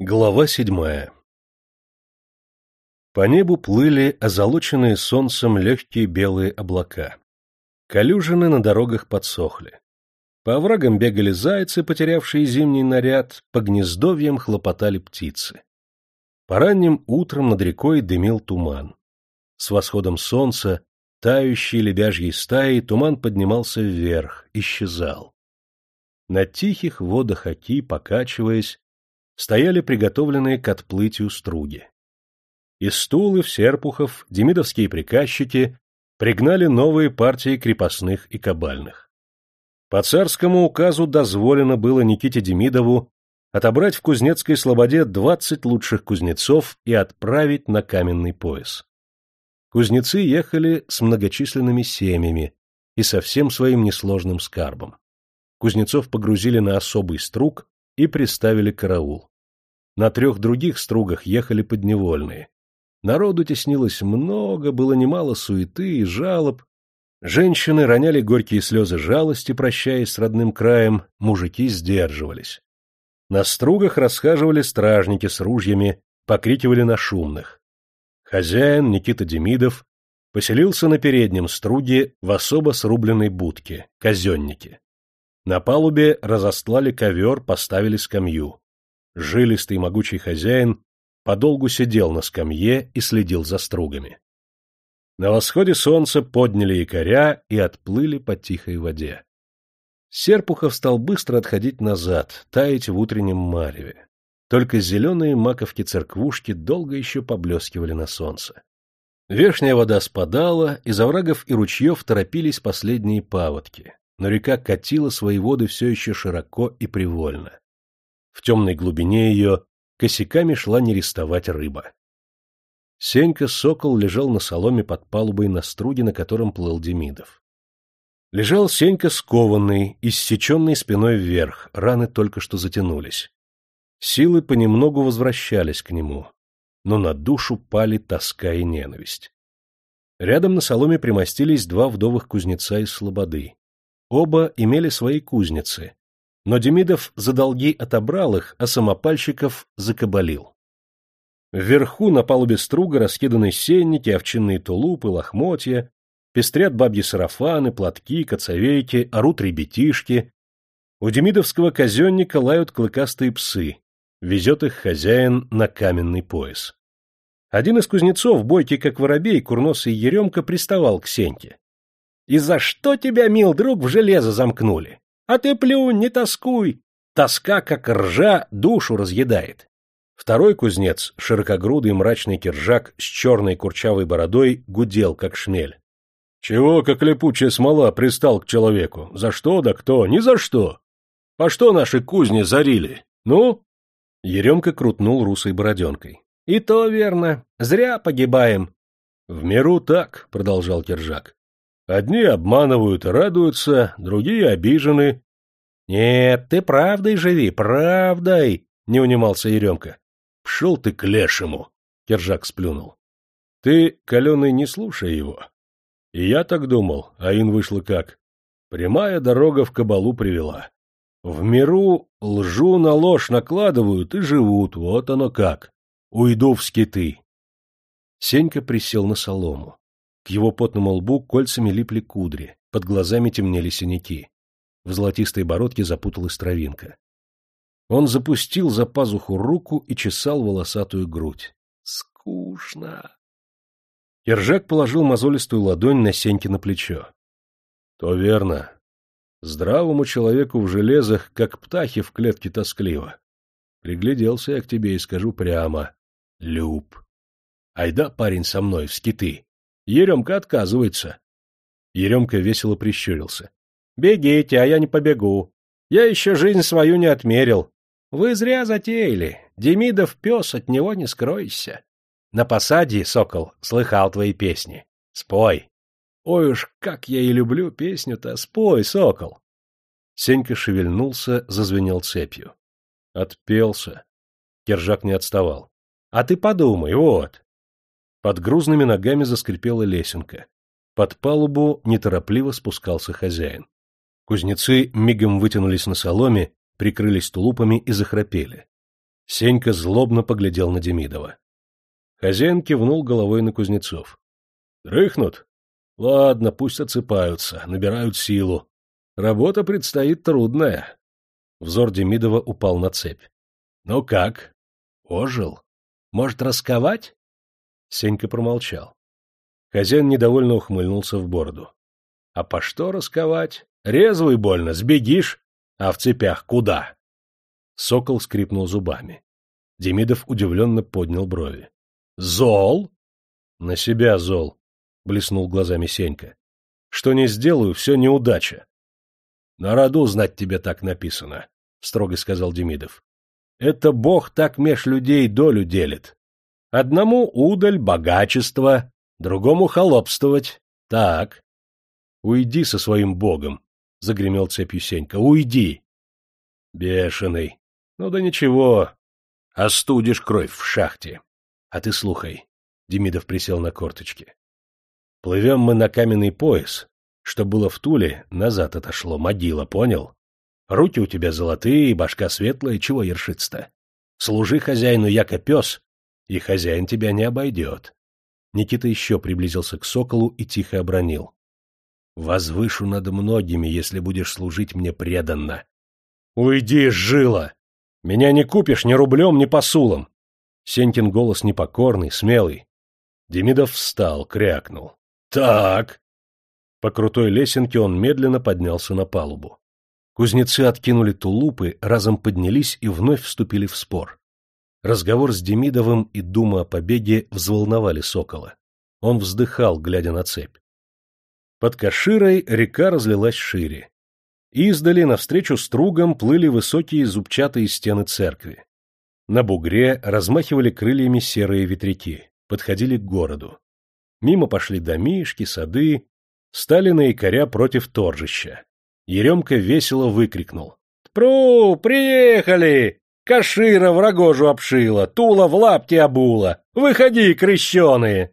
Глава седьмая По небу плыли озолоченные солнцем легкие белые облака. Калюжины на дорогах подсохли. По оврагам бегали зайцы, потерявшие зимний наряд, по гнездовьям хлопотали птицы. По ранним утрам над рекой дымил туман. С восходом солнца, тающей лебяжьей стаей, туман поднимался вверх, исчезал. На тихих водах Оки, покачиваясь, стояли приготовленные к отплытию струги. Из Стулов, Серпухов, демидовские приказчики пригнали новые партии крепостных и кабальных. По царскому указу дозволено было Никите Демидову отобрать в Кузнецкой слободе двадцать лучших кузнецов и отправить на каменный пояс. Кузнецы ехали с многочисленными семьями и со всем своим несложным скарбом. Кузнецов погрузили на особый струг и приставили караул. На трех других стругах ехали подневольные. Народу теснилось много, было немало суеты и жалоб. Женщины роняли горькие слезы жалости, прощаясь с родным краем, мужики сдерживались. На стругах расхаживали стражники с ружьями, покрикивали на шумных. Хозяин, Никита Демидов, поселился на переднем струге в особо срубленной будке, казеннике. На палубе разостлали ковер, поставили скамью. Жилистый могучий хозяин подолгу сидел на скамье и следил за стругами. На восходе солнца подняли якоря и отплыли по тихой воде. Серпухов стал быстро отходить назад, таять в утреннем мареве. Только зеленые маковки-церквушки долго еще поблескивали на солнце. Вешняя вода спадала, из оврагов и ручьев торопились последние паводки но река катила свои воды все еще широко и привольно. В темной глубине ее косяками шла нерестовать рыба. Сенька-сокол лежал на соломе под палубой на струге, на котором плыл Демидов. Лежал Сенька скованный, иссеченный спиной вверх, раны только что затянулись. Силы понемногу возвращались к нему, но на душу пали тоска и ненависть. Рядом на соломе примостились два вдовых кузнеца из Слободы. Оба имели свои кузницы, но Демидов за долги отобрал их, а самопальщиков закабалил. Вверху на палубе струга раскиданы сенники, овчинные тулупы, лохмотья, пестрят бабьи сарафаны, платки, коцовейки, орут ребятишки. У демидовского казенника лают клыкастые псы, везет их хозяин на каменный пояс. Один из кузнецов, бойкий как воробей, курносый еремка, приставал к Сеньке. И за что тебя, мил друг, в железо замкнули? А ты плюнь, не тоскуй. Тоска, как ржа, душу разъедает. Второй кузнец, широкогрудый мрачный киржак с черной курчавой бородой, гудел, как шмель. — Чего, как липучая смола, пристал к человеку? За что да кто? Ни за что. А что наши кузни зарили? Ну? Еремка крутнул русой бороденкой. — И то верно. Зря погибаем. — В меру так, — продолжал киржак. Одни обманывают и радуются, другие обижены. — Нет, ты правдой живи, правдой, — не унимался Еремка. — Пшел ты к лешему, — Кержак сплюнул. — Ты, каленый, не слушай его. И я так думал, а ин вышло как. Прямая дорога в кабалу привела. В миру лжу на ложь накладывают и живут, вот оно как. Уйду в скиты. Сенька присел на солому. Его потному лбу кольцами липли кудри, под глазами темнели синяки. В золотистой бородке запуталась травинка. Он запустил за пазуху руку и чесал волосатую грудь. Скучно. Ержак положил мозолистую ладонь на Сеньки на плечо. — То верно. Здравому человеку в железах, как птахи в клетке тоскливо. Пригляделся я к тебе и скажу прямо. Люб. Айда, парень, со мной в скиты. Еремка отказывается. Еремка весело прищурился. — Бегите, а я не побегу. Я еще жизнь свою не отмерил. Вы зря затеяли. Демидов пес, от него не скройся. На посаде, сокол, слыхал твои песни. Спой. Ой уж, как я и люблю песню-то. Спой, сокол. Сенька шевельнулся, зазвенел цепью. Отпелся. Кержак не отставал. — А ты подумай, вот. Под грузными ногами заскрипела лесенка. Под палубу неторопливо спускался хозяин. Кузнецы мигом вытянулись на соломе, прикрылись тулупами и захрапели. Сенька злобно поглядел на Демидова. Хозяин кивнул головой на Кузнецов. — Дрыхнут? Ладно, пусть отсыпаются, набирают силу. Работа предстоит трудная. Взор Демидова упал на цепь. — Ну как? Ожил? Может, расковать? Сенька промолчал. Хозяин недовольно ухмыльнулся в бороду. — А по что расковать? Резвый больно, сбегишь. А в цепях куда? Сокол скрипнул зубами. Демидов удивленно поднял брови. — Зол? — На себя зол, — блеснул глазами Сенька. — Что не сделаю, все неудача. — На роду знать тебе так написано, — строго сказал Демидов. — Это Бог так меж людей долю делит. Одному удаль богачество, другому холопствовать. Так. — Уйди со своим Богом, — загремел цепью Сенька. — Уйди. — Бешеный. Ну да ничего. Остудишь кровь в шахте. А ты слухай. Демидов присел на корточки. Плывем мы на каменный пояс. Что было в Туле, назад отошло. Могила, понял? Руки у тебя золотые, башка светлая, чего ершиться-то? Служи хозяину, яко пес, и хозяин тебя не обойдет. Никита еще приблизился к соколу и тихо обронил. Возвышу над многими, если будешь служить мне преданно. — Уйди, жила! Меня не купишь ни рублем, ни посулом. Сенькин голос непокорный, смелый. Демидов встал, крякнул. — Так. По крутой лесенке он медленно поднялся на палубу. Кузнецы откинули тулупы, разом поднялись и вновь вступили в спор. Разговор с Демидовым и дума о побеге взволновали Сокола. Он вздыхал, глядя на цепь. Под Каширой река разлилась шире. Издали навстречу стругам плыли высокие зубчатые стены церкви. На бугре размахивали крыльями серые ветряки, подходили к городу. Мимо пошли домишки, сады, стали на якоря против торжища. Еремка весело выкрикнул. — Пру, приехали! Кашира в рогожу обшила, тула в лапте обула! Выходи, крещеные!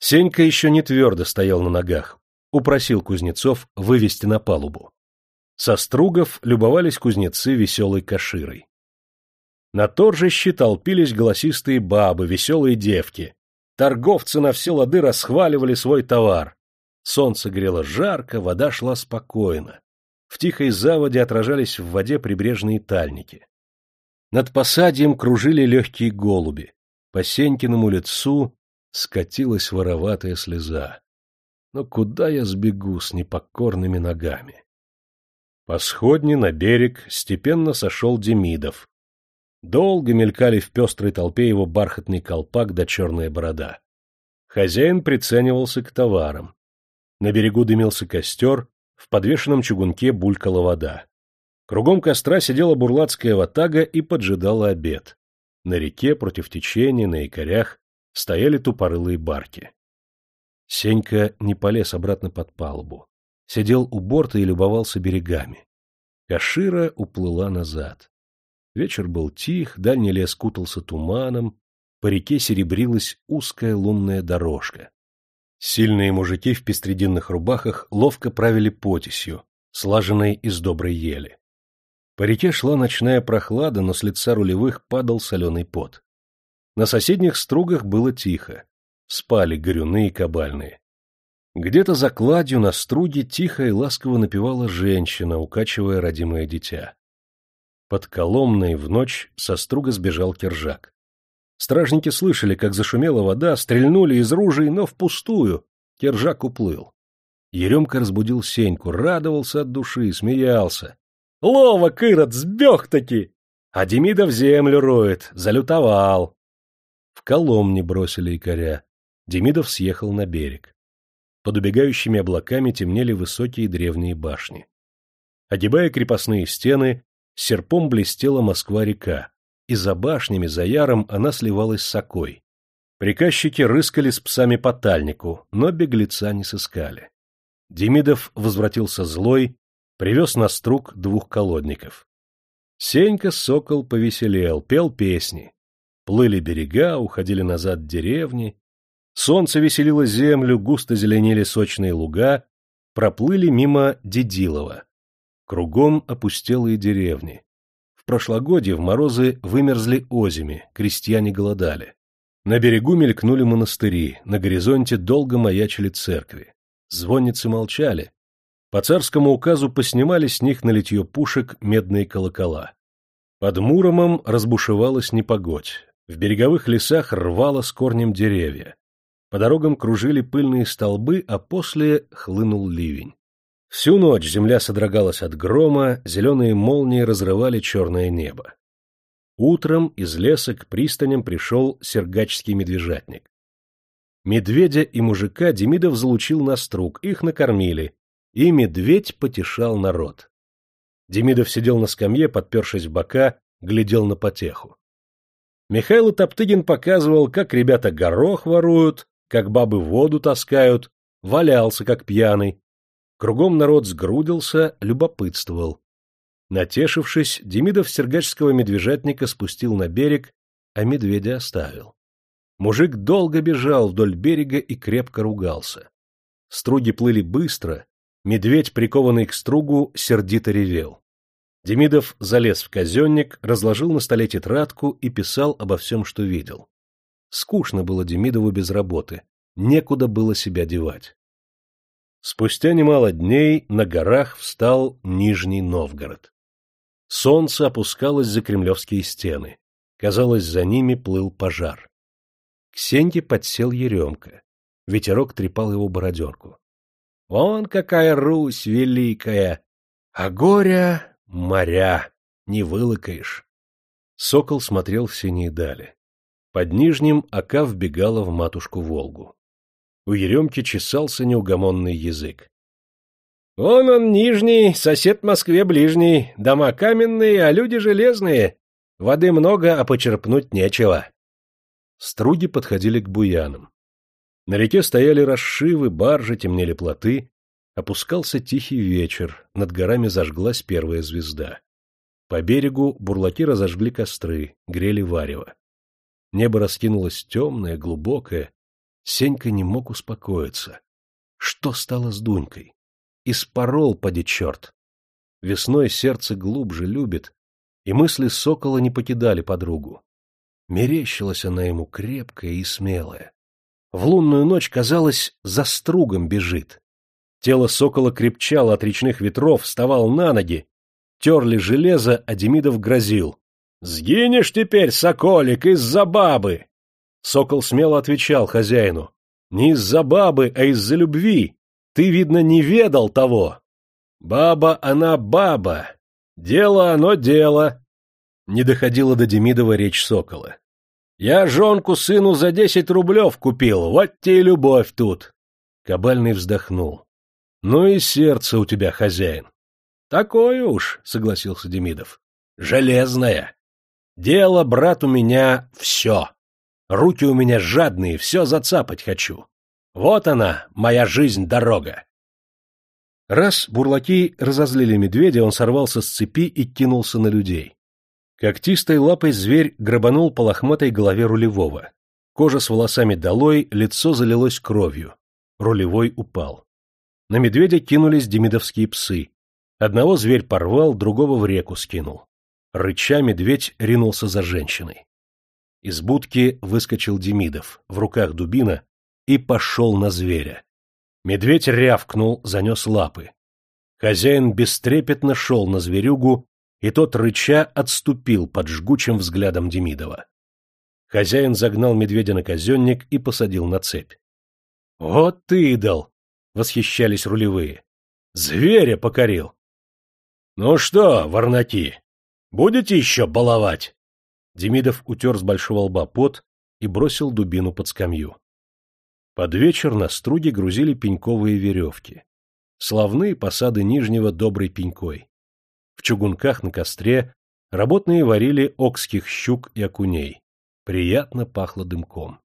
Сенька еще не твердо стоял на ногах, упросил кузнецов вывести на палубу. Со стругов любовались кузнецы веселой каширой. На торжище толпились голосистые бабы, веселые девки. Торговцы на все лады расхваливали свой товар. Солнце грело жарко, вода шла спокойно. В тихой заводе отражались в воде прибрежные тальники. Над посадием кружили легкие голуби. По Сенькиному лицу скатилась вороватая слеза. Но куда я сбегу с непокорными ногами? По сходне на берег степенно сошел Демидов. Долго мелькали в пестрой толпе его бархатный колпак да черная борода. Хозяин приценивался к товарам. На берегу дымился костер, в подвешенном чугунке булькала вода. Кругом костра сидела бурлацкая ватага и поджидала обед. На реке, против течения, на якорях стояли тупорылые барки. Сенька не полез обратно под палубу. Сидел у борта и любовался берегами. Кашира уплыла назад. Вечер был тих, дальний лес кутался туманом, по реке серебрилась узкая лунная дорожка. Сильные мужики в пестрединных рубахах ловко правили потисью, слаженной из доброй ели. По реке шла ночная прохлада, но с лица рулевых падал соленый пот. На соседних стругах было тихо спали горюны и кабальные. Где-то за кладью на струге тихо и ласково напевала женщина, укачивая родимое дитя. Под Коломной в ночь со струга сбежал кержак. Стражники слышали, как зашумела вода, стрельнули из ружей, но впустую. Кержак уплыл. Еремка разбудил Сеньку, радовался от души, смеялся. — Лова, Кырот, сбег-таки! А Демидов землю роет, залютовал. В Коломне бросили икоря. Демидов съехал на берег. Под убегающими облаками темнели высокие древние башни. Огибая крепостные стены, серпом блестела Москва-река, и за башнями, за яром она сливалась с окой. Приказчики рыскали с псами по тальнику, но беглеца не сыскали. Демидов возвратился злой, привез на струк двух колодников. Сенька Сокол повеселел, пел песни. Плыли берега, уходили назад деревни, Солнце веселило землю, густо зеленели сочные луга, проплыли мимо Дедилова. Кругом опустелые деревни. В прошлогодье в морозы вымерзли озими, крестьяне голодали. На берегу мелькнули монастыри, на горизонте долго маячили церкви. Звонницы молчали. По царскому указу поснимали с них на литье пушек медные колокола. Под Муромом разбушевалась непогодь. В береговых лесах рвало с корнем деревья. По дорогам кружили пыльные столбы, а после хлынул ливень. Всю ночь земля содрогалась от грома, зеленые молнии разрывали черное небо. Утром из леса к пристаням пришел сергачский медвежатник. Медведя и мужика Демидов залучил на струк, их накормили, и медведь потешал народ. Демидов сидел на скамье, подпершись в бока, глядел на потеху. Михаил Топтыгин показывал, как ребята горох воруют, как бабы воду таскают, валялся, как пьяный. Кругом народ сгрудился, любопытствовал. Натешившись, Демидов сергачского медвежатника спустил на берег, а медведя оставил. Мужик долго бежал вдоль берега и крепко ругался. Струги плыли быстро, медведь, прикованный к стругу, сердито ревел. Демидов залез в казенник, разложил на столе тетрадку и писал обо всем, что видел. Скучно было Демидову без работы, некуда было себя девать. Спустя немало дней на горах встал Нижний Новгород. Солнце опускалось за кремлевские стены. Казалось, за ними плыл пожар. К Сеньке подсел Еремка. Ветерок трепал его бородерку. Вон какая Русь великая! А горя — моря, не вылыкаешь. Сокол смотрел в синие дали. Под Нижним ока вбегала в матушку Волгу. У Еремки чесался неугомонный язык. — Вон он, Нижний, сосед Москве ближний, дома каменные, а люди железные. Воды много, а почерпнуть нечего. Струги подходили к буянам. На реке стояли расшивы, баржи, темнели плоты. Опускался тихий вечер, над горами зажглась первая звезда. По берегу бурлаки разожгли костры, грели варево. Небо раскинулось темное, глубокое. Сенька не мог успокоиться. Что стало с Дунькой? Испорол, поди черт. Весной сердце глубже любит, и мысли сокола не покидали подругу. Мерещилась она ему крепкая и смелая. В лунную ночь, казалось, за стругом бежит. Тело сокола крепчало от речных ветров, вставал на ноги. Терли железо, а Демидов грозил. Сгинешь теперь, соколик, из-за бабы! Сокол смело отвечал хозяину. Не из-за бабы, а из-за любви. Ты, видно, не ведал того. Баба она баба. Дело оно дело. Не доходила до Демидова речь сокола. Я жонку сыну за десять рублев купил, вот тебе и любовь тут. Кабальный вздохнул. Ну и сердце у тебя, хозяин. Такое уж, согласился Демидов. Железное. Дело, брат, у меня все. Руки у меня жадные, все зацапать хочу. Вот она, моя жизнь-дорога. Раз бурлаки разозлили медведя, он сорвался с цепи и кинулся на людей. Когтистой лапой зверь грабанул по лохматой голове рулевого. Кожа с волосами долой, лицо залилось кровью. Рулевой упал. На медведя кинулись демидовские псы. Одного зверь порвал, другого в реку скинул. Рыча медведь ринулся за женщиной. Из будки выскочил Демидов, в руках дубина, и пошел на зверя. Медведь рявкнул, занес лапы. Хозяин бестрепетно шел на зверюгу, и тот, рыча, отступил под жгучим взглядом Демидова. Хозяин загнал медведя на казенник и посадил на цепь. — Вот ты идол! — восхищались рулевые. — Зверя покорил! — Ну что, ворнаки, Будете еще баловать? Демидов утер с большого лба пот и бросил дубину под скамью. Под вечер на струге грузили пеньковые веревки. Славные посады Нижнего доброй пенькой. В чугунках на костре работные варили окских щук и окуней. Приятно пахло дымком.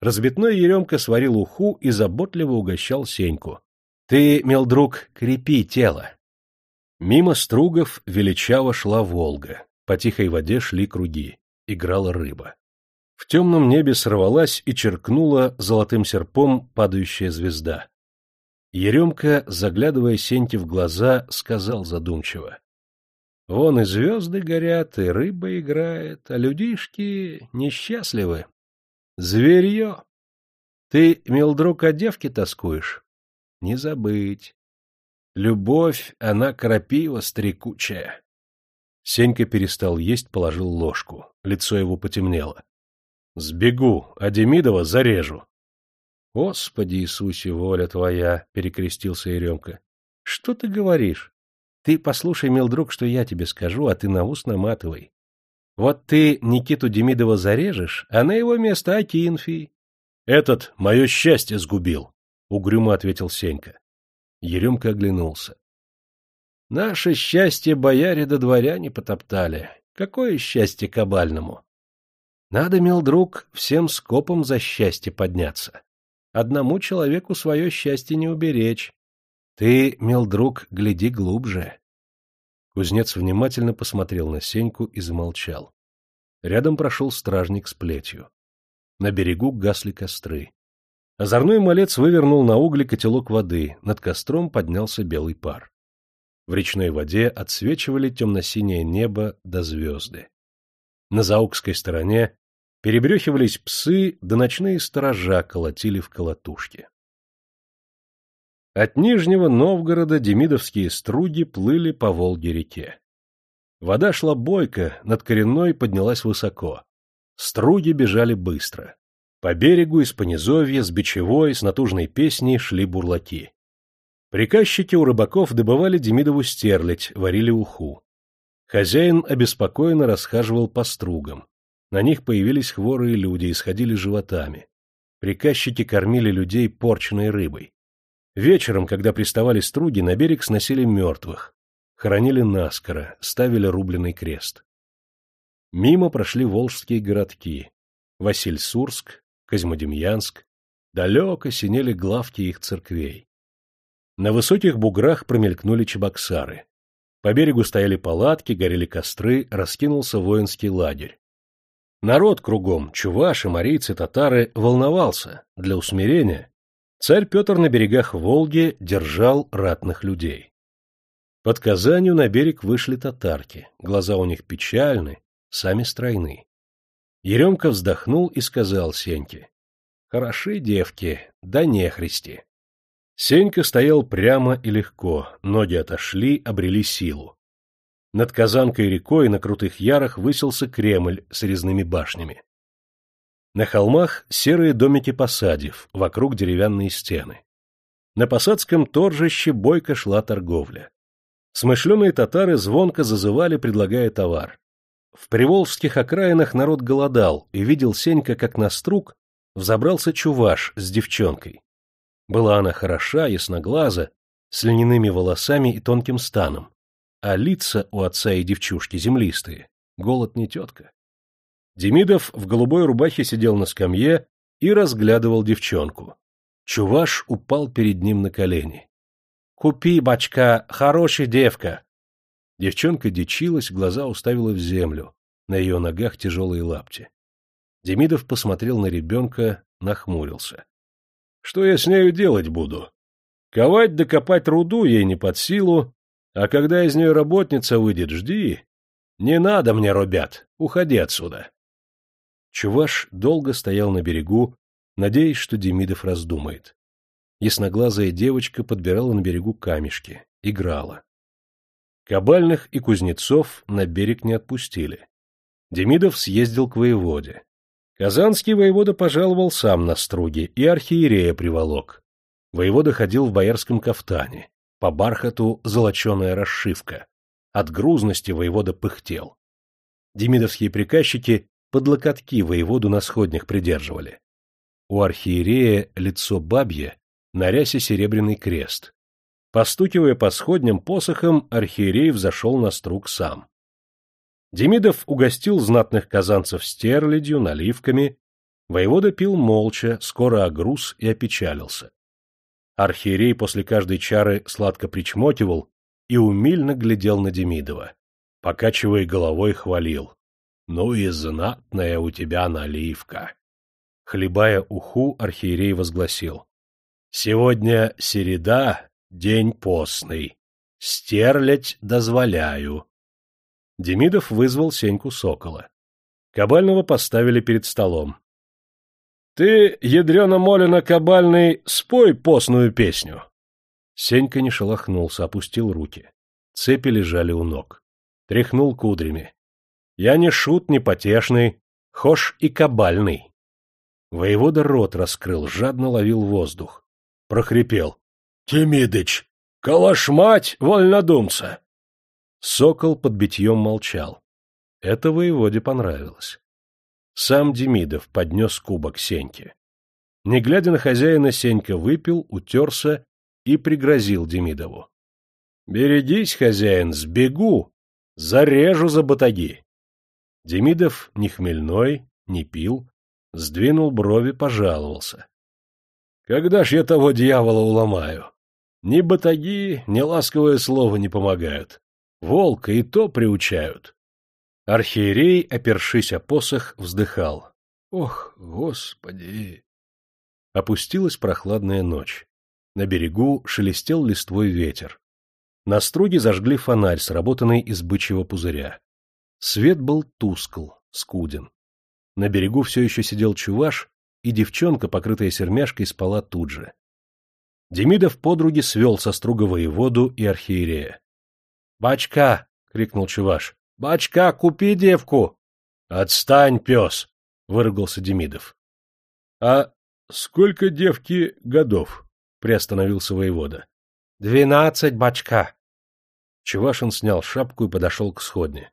Разбитной Еремка сварил уху и заботливо угощал Сеньку. — Ты, мил друг, крепи тело. Мимо стругов величаво шла Волга. По тихой воде шли круги. Играла рыба. В темном небе сорвалась и черкнула золотым серпом падающая звезда. Еремка, заглядывая Сеньке в глаза, сказал задумчиво. Вон и звезды горят, и рыба играет, а людишки несчастливы. Зверье! Ты, мил друг, о девке тоскуешь? Не забыть. Любовь, она крапива стрекучая. Сенька перестал есть, положил ложку. Лицо его потемнело. Сбегу, а Демидова зарежу. Господи Иисусе, воля твоя, перекрестился Еремка. Что ты говоришь? Ты послушай, мил друг, что я тебе скажу, а ты на ус наматывай. Вот ты Никиту Демидова зарежешь, а на его место Акинфий. Этот мое счастье сгубил, — угрюмо ответил Сенька. Еремка оглянулся. Наше счастье бояре до да дворяне потоптали. Какое счастье кабальному? Надо, мил друг, всем скопом за счастье подняться. Одному человеку свое счастье не уберечь. Ты, мил друг, гляди глубже. Кузнец внимательно посмотрел на Сеньку и замолчал. Рядом прошел стражник с плетью. На берегу гасли костры. Озорной малец вывернул на угли котелок воды, над костром поднялся белый пар. В речной воде отсвечивали темно-синее небо до звезды. На заукской стороне перебрехивались псы, да ночные сторожа колотили в колотушке. От Нижнего Новгорода демидовские струги плыли по Волге-реке. Вода шла бойко, над коренной поднялась высоко. Струги бежали быстро. По берегу из понизовья, с бичевой, с натужной песней шли бурлаки. Приказчики у рыбаков добывали Демидову стерлядь, варили уху. Хозяин обеспокоенно расхаживал по стругам. На них появились хворые люди и сходили животами. Приказчики кормили людей порченной рыбой. Вечером, когда приставали струги, на берег сносили мертвых. Хоронили наскоро, ставили рубленый крест. Мимо прошли волжские городки. Васильсурск, Козьмодемьянск. Далеко синели главки их церквей. На высоких буграх промелькнули чебоксары. По берегу стояли палатки, горели костры, раскинулся воинский лагерь. Народ кругом, чуваши, марийцы, татары, волновался. Для усмирения царь Петр на берегах Волги держал ратных людей. Под Казанью на берег вышли татарки, глаза у них печальны, сами стройны. Еремка вздохнул и сказал Сеньке, «Хороши девки, да нехристи». Сенька стоял прямо и легко, ноги отошли, обрели силу. Над Казанкой рекой на крутых ярах высился Кремль с резными башнями. На холмах серые домики посадив, вокруг деревянные стены. На посадском торжище бойко шла торговля. Смышленые татары звонко зазывали, предлагая товар. В приволжских окраинах народ голодал, и видел Сенька, как на струк взобрался чуваш с девчонкой. Была она хороша, ясноглаза, с льняными волосами и тонким станом, а лица у отца и девчушки землистые, голод не тетка. Демидов в голубой рубахе сидел на скамье и разглядывал девчонку. Чуваш упал перед ним на колени. — Купи, бачка, хорошая девка! Девчонка дичилась, глаза уставила в землю, на ее ногах тяжелые лапти. Демидов посмотрел на ребенка, нахмурился. Что я с нею делать буду? Ковать да копать руду ей не под силу, а когда из нее работница выйдет, жди. Не надо мне, ребят, уходи отсюда. Чуваш долго стоял на берегу, надеясь, что Демидов раздумает. Ясноглазая девочка подбирала на берегу камешки, играла. Кабальных и кузнецов на берег не отпустили. Демидов съездил к воеводе. Казанский воевода пожаловал сам на струги, и архиерея приволок. Воевода ходил в боярском кафтане, по бархату золоченая расшивка. От грузности воевода пыхтел. Демидовские приказчики под локотки воеводу на сходнях придерживали. У архиерея лицо бабье, на рясе серебряный крест. Постукивая по сходням посохом, архиерей взошел на струг сам. Демидов угостил знатных казанцев стерлядью, наливками. Воевода пил молча, скоро огруз и опечалился. Архиерей после каждой чары сладко причмотивал и умильно глядел на Демидова. Покачивая головой, хвалил. — Ну и знатная у тебя наливка. Хлебая уху, архиерей возгласил. — Сегодня середа, день постный. Стерлядь дозволяю. Демидов вызвал Сеньку Сокола. Кабального поставили перед столом. — Ты, ядрено-молено кабальный, спой постную песню. Сенька не шелохнулся, опустил руки. Цепи лежали у ног. Тряхнул кудрями. — Я не шут, не потешный, хошь и кабальный. Воевода рот раскрыл, жадно ловил воздух. Прохрипел. — Тимидыч, калашмать, вольнодумца! Сокол под битьем молчал. Это воеводе понравилось. Сам Демидов поднес кубок Сеньке. Не глядя на хозяина, Сенька выпил, утерся и пригрозил Демидову. — Берегись, хозяин, сбегу, зарежу за батаги. Демидов ни хмельной, не пил, сдвинул брови, пожаловался. — Когда ж я того дьявола уломаю? Ни батаги, ни ласковое слово не помогают. Волка и то приучают. Архиерей, опершись о посох, вздыхал. Ох, господи! Опустилась прохладная ночь. На берегу шелестел листвой ветер. На струге зажгли фонарь, сработанный из бычьего пузыря. Свет был тускл, скуден. На берегу все еще сидел чуваш, и девчонка, покрытая сермяшкой, спала тут же. Демидов подруги свел со струга воеводу и архиерея. — Бачка! — крикнул Чуваш. — Бачка, купи девку! — Отстань, пес! — выругался Демидов. — А сколько девки годов? — приостановился воевода. — Двенадцать бачка. Чувашин снял шапку и подошел к сходне.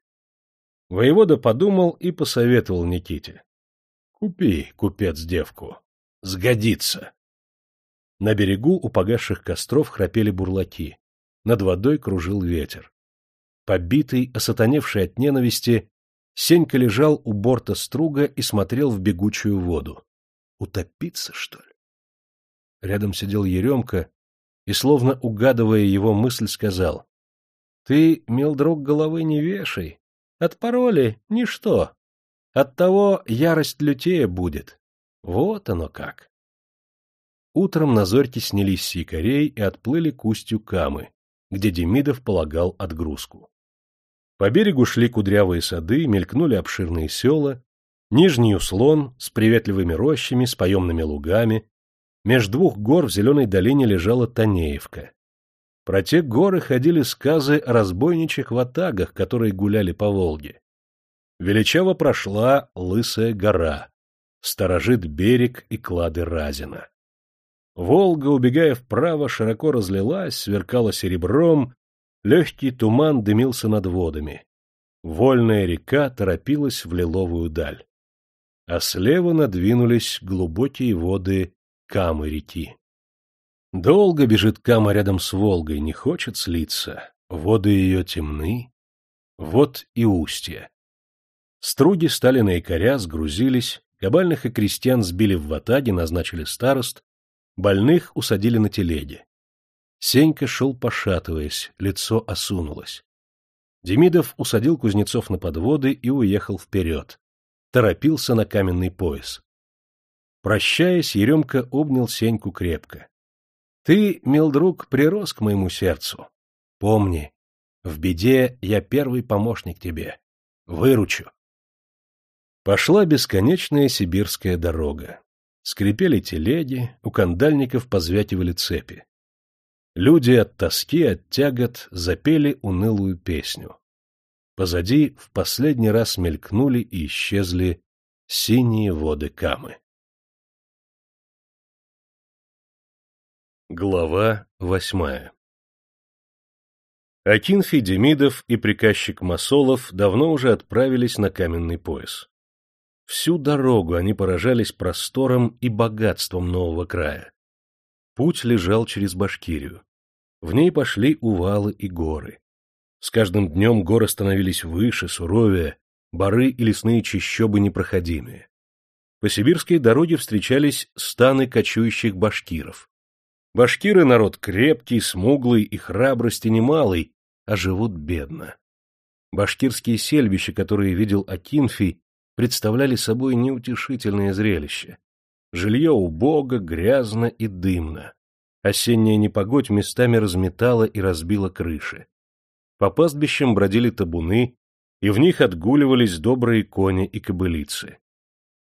Воевода подумал и посоветовал Никите. — Купи, купец, девку. Сгодится. На берегу у погасших костров храпели бурлаки. Над водой кружил ветер. Побитый, осатаневший от ненависти, Сенька лежал у борта струга и смотрел в бегучую воду. Утопиться, что ли? Рядом сидел Еремка и, словно угадывая его мысль, сказал. — Ты, мил друг, головы не вешай. От пароли — ничто. От того ярость лютея будет. Вот оно как. Утром на зорьке снялись с якорей и отплыли к устью Камы, где Демидов полагал отгрузку. По берегу шли кудрявые сады, мелькнули обширные села, нижний услон с приветливыми рощами, с поемными лугами. Меж двух гор в зеленой долине лежала Танеевка. Про те горы ходили сказы о разбойничьих ватагах, которые гуляли по Волге. Величаво прошла Лысая гора, сторожит берег и клады Разина. Волга, убегая вправо, широко разлилась, сверкала серебром, Легкий туман дымился над водами. Вольная река торопилась в лиловую даль. А слева надвинулись глубокие воды Камы реки. Долго бежит Кама рядом с Волгой, не хочет слиться. Воды ее темны. Вот и устье. Струги стали на якоря, сгрузились, кабальных и крестьян сбили в ватаги, назначили старост, больных усадили на телеги. Сенька шел пошатываясь, лицо осунулось. Демидов усадил Кузнецов на подводы и уехал вперед. Торопился на каменный пояс. Прощаясь, Еремка обнял Сеньку крепко. — Ты, мил друг, прирос к моему сердцу. Помни, в беде я первый помощник тебе. Выручу. Пошла бесконечная сибирская дорога. Скрипели телеги, у кандальников позвякивали цепи. Люди от тоски, от тягот запели унылую песню. Позади в последний раз мелькнули и исчезли синие воды Камы. Глава восьмая Акинфий Демидов и приказчик Масолов давно уже отправились на каменный пояс. Всю дорогу они поражались простором и богатством нового края. Путь лежал через Башкирию. В ней пошли увалы и горы. С каждым днем горы становились выше, суровее, бары и лесные чащобы непроходимые. По сибирской дороге встречались станы кочующих башкиров. Башкиры — народ крепкий, смуглый и храбрости немалый, а живут бедно. Башкирские сельбища, которые видел Акинфий, представляли собой неутешительное зрелище. Жилье убого, грязно и дымно. Осенняя непогодь местами разметала и разбила крыши. По пастбищам бродили табуны, и в них отгуливались добрые кони и кобылицы.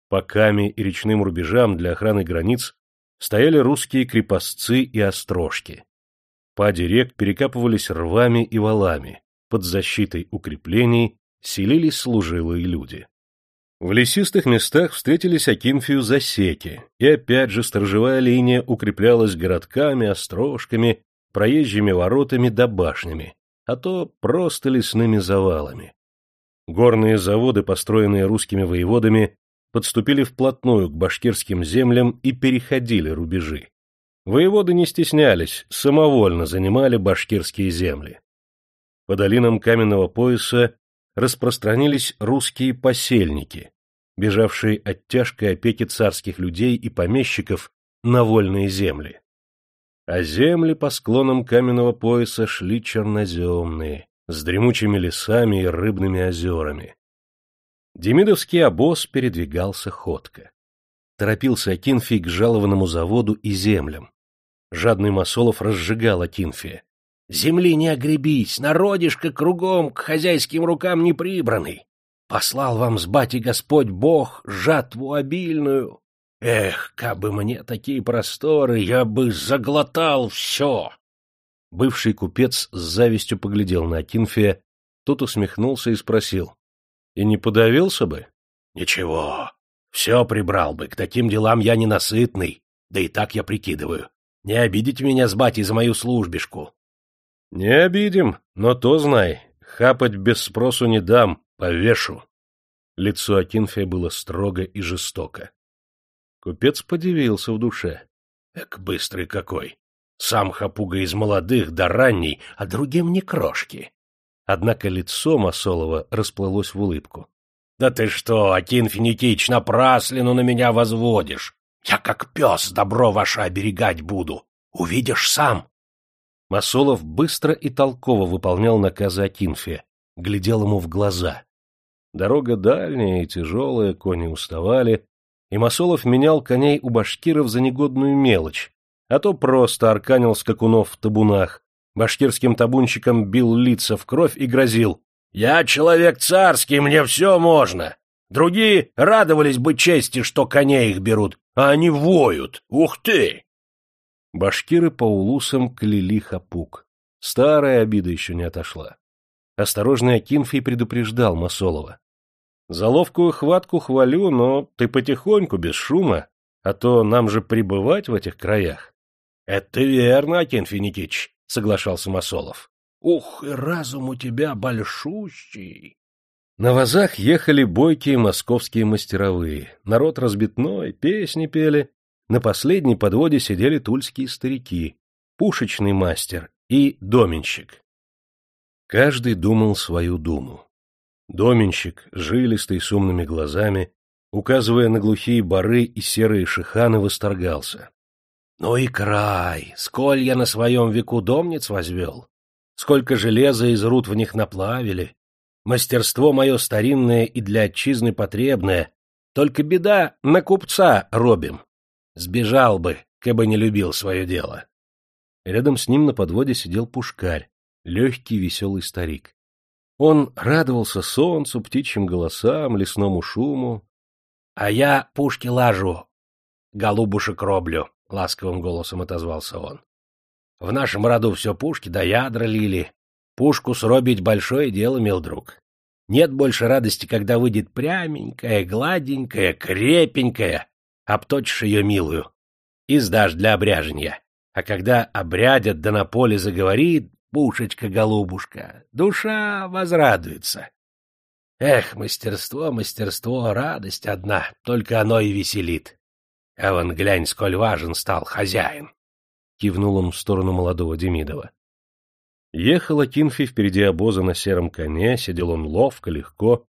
По Каме и речным рубежам для охраны границ стояли русские крепостцы и острожки. Пади рек перекапывались рвами и валами, под защитой укреплений селились служилые люди. В лесистых местах встретились Акинфию засеки, и опять же сторожевая линия укреплялась городками, острожками, проезжими воротами да башнями, а то просто лесными завалами. Горные заводы, построенные русскими воеводами, подступили вплотную к башкирским землям и переходили рубежи. Воеводы не стеснялись, самовольно занимали башкирские земли. По долинам каменного пояса распространились русские посельники, бежавшие от тяжкой опеки царских людей и помещиков на вольные земли. А земли по склонам каменного пояса шли черноземные, с дремучими лесами и рыбными озерами. Демидовский обоз передвигался ходко. Торопился Акинфий к жалованному заводу и землям. Жадный Масолов разжигал Акинфия. «Земли не огребись, народишко кругом к хозяйским рукам не прибранный. Послал вам с бати Господь Бог жатву обильную. Эх, кабы мне такие просторы, я бы заглотал все!» Бывший купец с завистью поглядел на Акинфия, тот усмехнулся и спросил. — И не подавился бы? — Ничего, все прибрал бы, к таким делам я ненасытный, да и так я прикидываю. Не обидите меня с батей за мою службишку. — Не обидим, но то знай, хапать без спросу не дам, повешу. Лицо Акинфия было строго и жестоко. Купец подивился в душе. — Эк, быстрый какой! Сам хапуга из молодых да ранний, а другим не крошки. Однако лицо Масолова расплылось в улыбку. — Да ты что, Акин Финикич, напраслину на меня возводишь? Я как пес добро ваше оберегать буду. Увидишь сам. Масолов быстро и толково выполнял наказы Акинфия, глядел ему в глаза. Дорога дальняя и тяжелая, кони уставали, и Масолов менял коней у башкиров за негодную мелочь, а то просто арканил скакунов в табунах, башкирским табунщикам бил лица в кровь и грозил. «Я человек царский, мне все можно. Другие радовались бы чести, что коней их берут, а они воют. Ух ты!» Башкиры по улусам кляли хапук. Старая обида еще не отошла. Осторожный Акинфий предупреждал Масолова. «За ловкую хватку хвалю, но ты потихоньку, без шума, а то нам же пребывать в этих краях. — Это верно, Акинфий Никитич, — соглашался Масолов. — Ух, и разум у тебя большущий. На вазах ехали бойкие московские мастеровые, народ разбитной, песни пели. На последней подводе сидели тульские старики, пушечный мастер и доменщик. Каждый думал свою думу. Доменщик, жилистый, с умными глазами, указывая на глухие бары и серые шиханы, восторгался. Ну и край! Сколь я на своем веку домниц возвел! Сколько железа из руд в них наплавили! Мастерство мое старинное и для отчизны потребное. Только беда, на купца робим. Сбежал бы, кабы не любил свое дело. Рядом с ним на подводе сидел пушкарь, легкий веселый старик. Он радовался солнцу, птичьим голосам, лесному шуму. — А я пушки лажу, голубушек роблю, — ласковым голосом отозвался он. — В нашем роду все пушки да ядра лили. Пушку сробить большое дело, мил друг. Нет больше радости, когда выйдет пряменькая, гладенькая, крепенькая, обточишь ее милую и сдашь для обряжения. А когда обрядят да на поле заговорит, пушечка-голубушка, душа возрадуется. Эх, мастерство, мастерство, радость одна, только оно и веселит. А вон, глянь, сколь важен стал хозяин. Кивнул он в сторону молодого Демидова. Ехал Акинфи впереди обоза на сером коне, сидел он ловко, легко.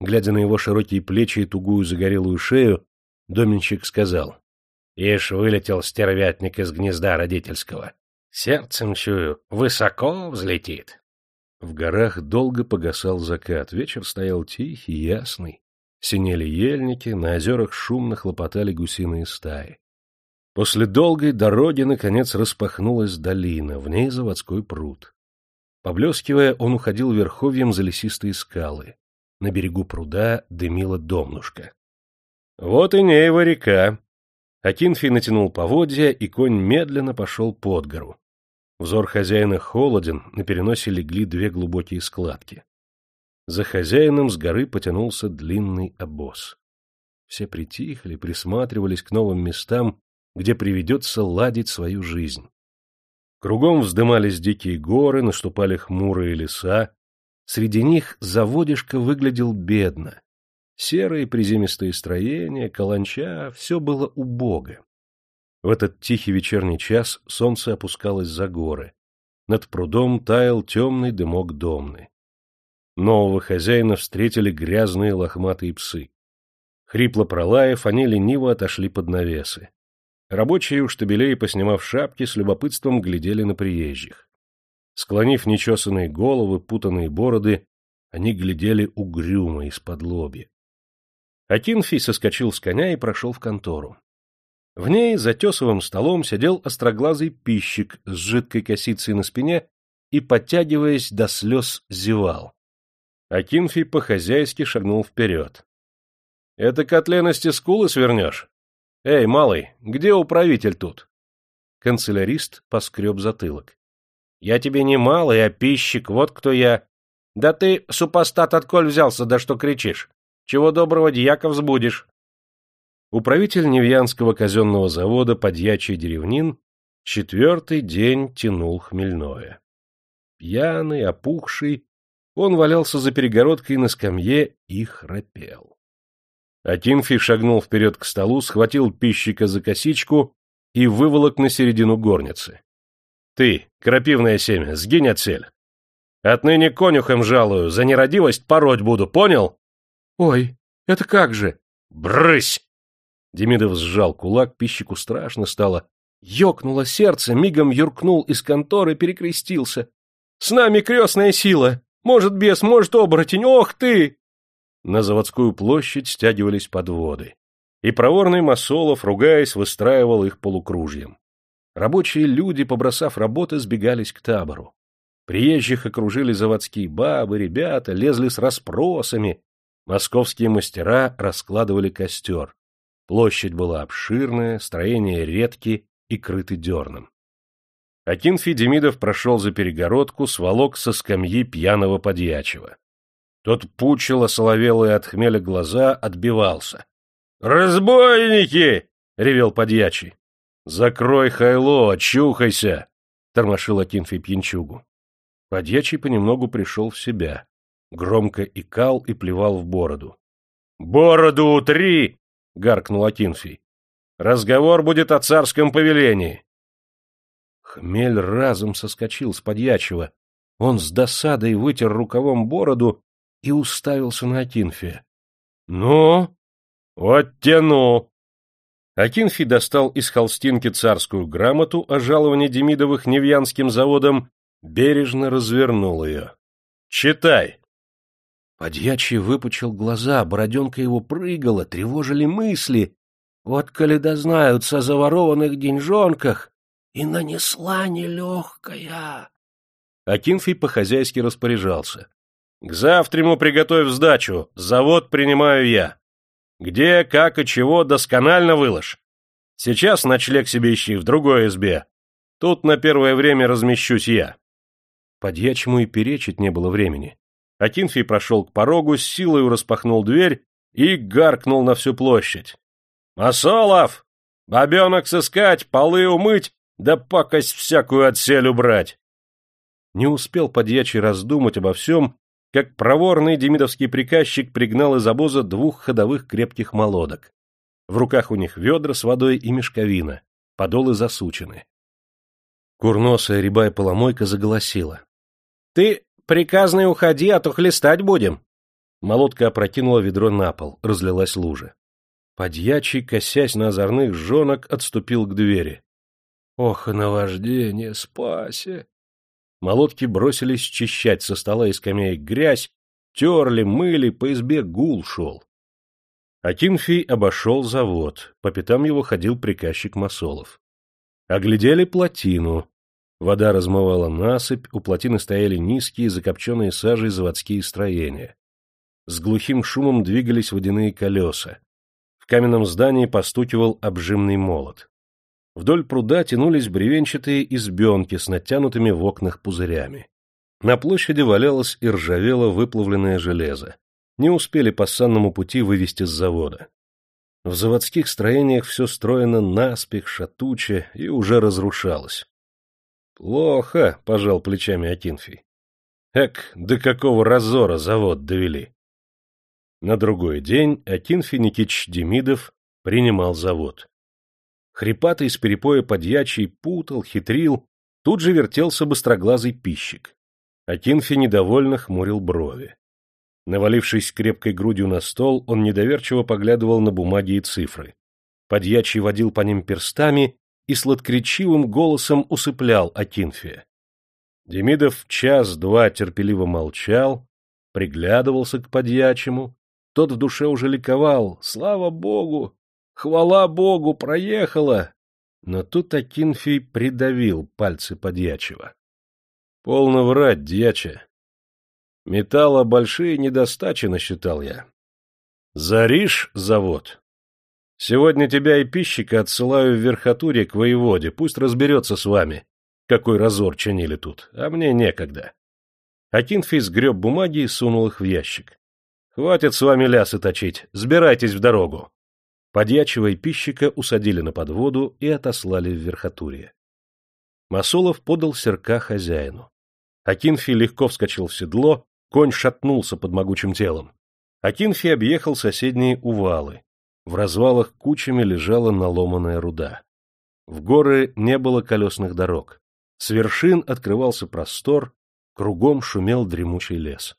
Глядя на его широкие плечи и тугую загорелую шею, доменщик сказал. — Ишь, вылетел стервятник из гнезда родительского. Сердцем чую, высоко взлетит. В горах долго погасал закат, вечер стоял тихий, ясный. Синели ельники, на озерах шумно хлопотали гусиные стаи. После долгой дороги, наконец, распахнулась долина, в ней заводской пруд. Поблескивая, он уходил верховьем за лесистые скалы. На берегу пруда дымила домнушка. Вот и Неева река. Акинфий натянул поводья, и конь медленно пошел под гору. Взор хозяина холоден, на переносе легли две глубокие складки. За хозяином с горы потянулся длинный обоз. Все притихли, присматривались к новым местам, где приведется ладить свою жизнь. Кругом вздымались дикие горы, наступали хмурые леса. Среди них заводишка выглядел бедно. Серые приземистые строения, каланча — все было убого. В этот тихий вечерний час солнце опускалось за горы. Над прудом таял темный дымок домны. Нового хозяина встретили грязные лохматые псы. Хрипло пролаев, они лениво отошли под навесы. Рабочие у штабелей, поснимав шапки, с любопытством глядели на приезжих. Склонив нечесанные головы, путанные бороды, они глядели угрюмо из-под лоби. Акинфий соскочил с коня и прошел в контору. В ней за тесовым столом сидел остроглазый пищик с жидкой косицей на спине и, подтягиваясь до слез, зевал. Акинфий по-хозяйски шагнул вперед. — Это котленности скулы свернешь? Эй, малый, где управитель тут? Канцелярист поскреб затылок. — Я тебе не малый, а пищик, вот кто я. Да ты, супостат, отколь взялся, да что кричишь? Чего доброго дьяка взбудешь? Управитель Невьянского казенного завода подьячий деревнин четвертый день тянул хмельное. Пьяный, опухший, он валялся за перегородкой на скамье и храпел. Акинфий шагнул вперед к столу, схватил пищика за косичку и выволок на середину горницы. — Ты, крапивное семя, сгинь отсель. Отныне конюхом жалую, за нерадивость пороть буду, понял? — Ой, это как же? — Брысь! Демидов сжал кулак, пищику страшно стало. Ёкнуло сердце, мигом юркнул из конторы, перекрестился. — С нами крестная сила! Может, бес, может, оборотень! Ох ты! На заводскую площадь стягивались подводы. И проворный Масолов, ругаясь, выстраивал их полукружьем. Рабочие люди, побросав работы, сбегались к табору. Приезжих окружили заводские бабы, ребята, лезли с расспросами. Московские мастера раскладывали костер. Площадь была обширная, строения редкие и крыты дерном. Акинфий Демидов прошел за перегородку, сволок со скамьи пьяного подьячего. Тот пучил осоловелые от хмеля глаза, отбивался. «Разбойники!» — ревел подьячий. «Закрой хайло, очухайся!» — тормошил Акинфий пьянчугу. Подьячий понемногу пришел в себя, громко икал и плевал в бороду. «Бороду утри!» — гаркнул Акинфий. «Разговор будет о царском повелении!» Хмель разом соскочил с подьячего. Он с досадой вытер рукавом бороду и уставился на Акинфия. — Ну? — Вот тяну! Акинфий достал из холстинки царскую грамоту о жаловании Демидовых Невьянским заводом, бережно развернул ее. — Читай! Подьячий выпучил глаза, бороденка его прыгала, тревожили мысли. Вот коли дознаются о заворованных деньжонках, и нанесла нелегкая. Акинфий по-хозяйски распоряжался. К завтраму приготовь сдачу, завод принимаю я. Где, как и чего досконально выложь. Сейчас ночлег себе ищи в другой избе. Тут на первое время размещусь я. Подьячему и перечить не было времени. Акинфий прошел к порогу, с силой распахнул дверь и гаркнул на всю площадь. «Масолов! Бобенок сыскать, полы умыть, да пакость всякую отсель убрать!» Не успел подьячий раздумать обо всем, как проворный демидовский приказчик пригнал из обоза двух ходовых крепких молодок. В руках у них ведра с водой и мешковина, подолы засучены. Курносая рябая поломойка заголосила. — Ты, приказный, уходи, а то хлестать будем. Молодка опрокинула ведро на пол, разлилась лужа. Подьячий, косясь на озорных жонок, отступил к двери. — Ох, наваждение, спаси! Молотки бросились чищать со стола и скамеек грязь, терли, мыли, по избе гул шел. Акинфий обошел завод, по пятам его ходил приказчик Масолов. Оглядели плотину. Вода размывала насыпь, у плотины стояли низкие, закопченные сажей заводские строения. С глухим шумом двигались водяные колеса. В каменном здании постукивал обжимный молот. Вдоль пруда тянулись бревенчатые избенки с натянутыми в окнах пузырями. На площади валялось и ржавело выплавленное железо. Не успели по санному пути вывести с завода. В заводских строениях все строено наспех, шатуче и уже разрушалось. Плохо, — пожал плечами Акинфий. Эк, до какого разора завод довели. На другой день Акинфий Никитич Демидов принимал завод. Хрипатый с перепоя подьячий путал, хитрил, тут же вертелся быстроглазый пищик. Акинфий недовольно хмурил брови. Навалившись крепкой грудью на стол, он недоверчиво поглядывал на бумаги и цифры. Подьячий водил по ним перстами и сладкричивым голосом усыплял Акинфия. Демидов час-два терпеливо молчал, приглядывался к подьячему, тот в душе уже ликовал, слава богу, хвала богу, проехала. Но тут Акинфий придавил пальцы подьячего. — Полно врать, дьяча. Металла большие недостачи насчитал я. Заришь завод, Сегодня тебя и пищика отсылаю в верхотуре к воеводе, пусть разберется с вами, какой разор чинили тут, а мне некогда. Акинфий сгреб бумаги и сунул их в ящик. Хватит с вами лясы точить, сбирайтесь в дорогу. Подьячего и пищика усадили на подводу и отослали в верхотурье. Масолов подал серка хозяину. Акинфий легко вскочил в седло, конь шатнулся под могучим телом. Акинфий объехал соседние увалы. В развалах кучами лежала наломанная руда. В горы не было колесных дорог. С вершин открывался простор, кругом шумел дремучий лес.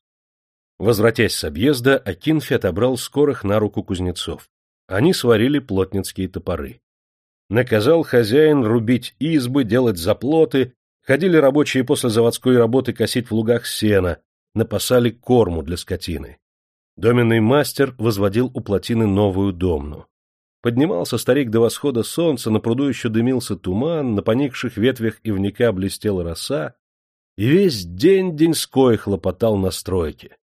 Возвратясь с объезда, Акинфи отобрал скорых на руку кузнецов. Они сварили плотницкие топоры. Наказал хозяин рубить избы, делать заплоты, ходили рабочие после заводской работы косить в лугах сена, напасали корму для скотины. Доменный мастер возводил у плотины новую домну. Поднимался старик до восхода солнца, на пруду еще дымился туман, на поникших ветвях ивника блестела роса, и весь день деньской хлопотал на стройке.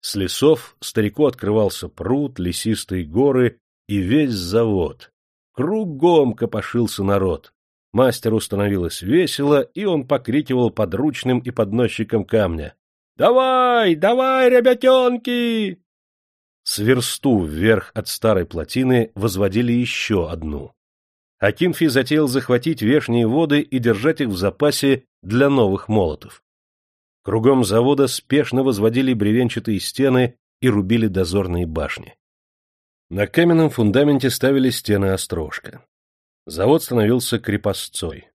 С лесов старику открывался пруд, лесистые горы и весь завод. Кругом копошился народ. Мастеру становилось весело, и он покрикивал подручным и подносчикам камня. «Давай, давай, ребятенки!» С версту вверх от старой плотины возводили еще одну. Акинфи затеял захватить вешние воды и держать их в запасе для новых молотов. Кругом завода спешно возводили бревенчатые стены и рубили дозорные башни. На каменном фундаменте ставили стены острожка. Завод становился крепостцой.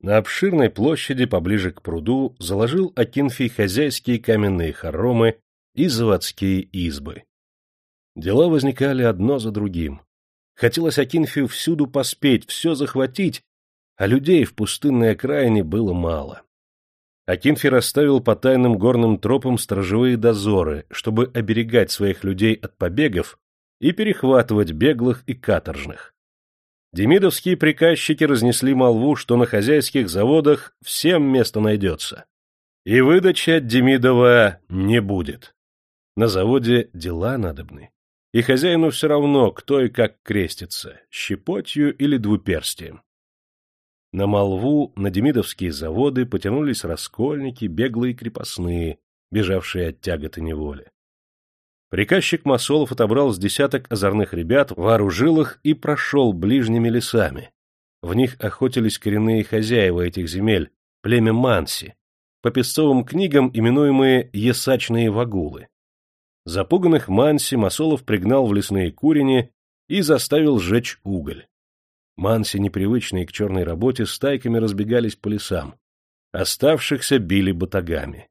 На обширной площади поближе к пруду заложил Акинфий хозяйские каменные хоромы и заводские избы. Дела возникали одно за другим. Хотелось Акинфию всюду поспеть, все захватить, а людей в пустынной окраине было мало. Акинфий расставил по тайным горным тропам сторожевые дозоры, чтобы оберегать своих людей от побегов и перехватывать беглых и каторжных. Демидовские приказчики разнесли молву, что на хозяйских заводах всем место найдется. И выдачи от Демидова не будет. На заводе дела надобны. И хозяину все равно, кто и как крестится, щепотью или двуперстием. На молву на демидовские заводы потянулись раскольники, беглые крепостные, бежавшие от тяготы неволи. Приказчик Масолов отобрал с десяток озорных ребят, вооружил их и прошел ближними лесами. В них охотились коренные хозяева этих земель, племя Манси, по песцовым книгам именуемые «есачные вагулы». Запуганных Манси Масолов пригнал в лесные курени и заставил сжечь уголь. Манси, непривычные к черной работе, стайками разбегались по лесам. Оставшихся били батагами.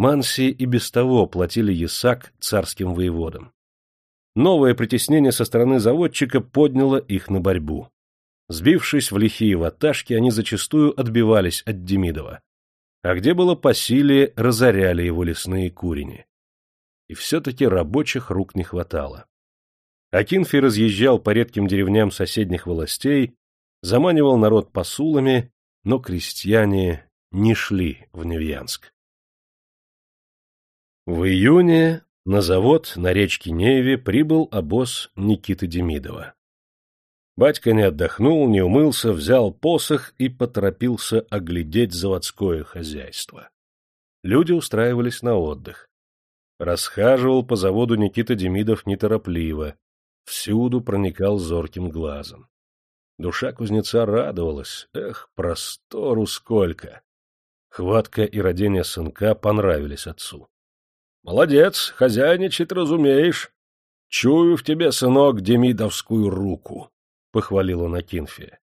Манси и без того платили ясак царским воеводам. Новое притеснение со стороны заводчика подняло их на борьбу. Сбившись в лихие ваташки, они зачастую отбивались от Демидова. А где было по силе, разоряли его лесные курени. И все-таки рабочих рук не хватало. Акинфи разъезжал по редким деревням соседних властей, заманивал народ посулами, но крестьяне не шли в Невьянск. В июне на завод на речке Неве прибыл обоз Никиты Демидова. Батька не отдохнул, не умылся, взял посох и поторопился оглядеть заводское хозяйство. Люди устраивались на отдых. Расхаживал по заводу Никита Демидов неторопливо, всюду проникал зорким глазом. Душа кузнеца радовалась. Эх, простору сколько! Хватка и родение сынка понравились отцу. — Молодец, хозяйничать разумеешь. Чую в тебе, сынок, демидовскую руку, — похвалил он Акинфия.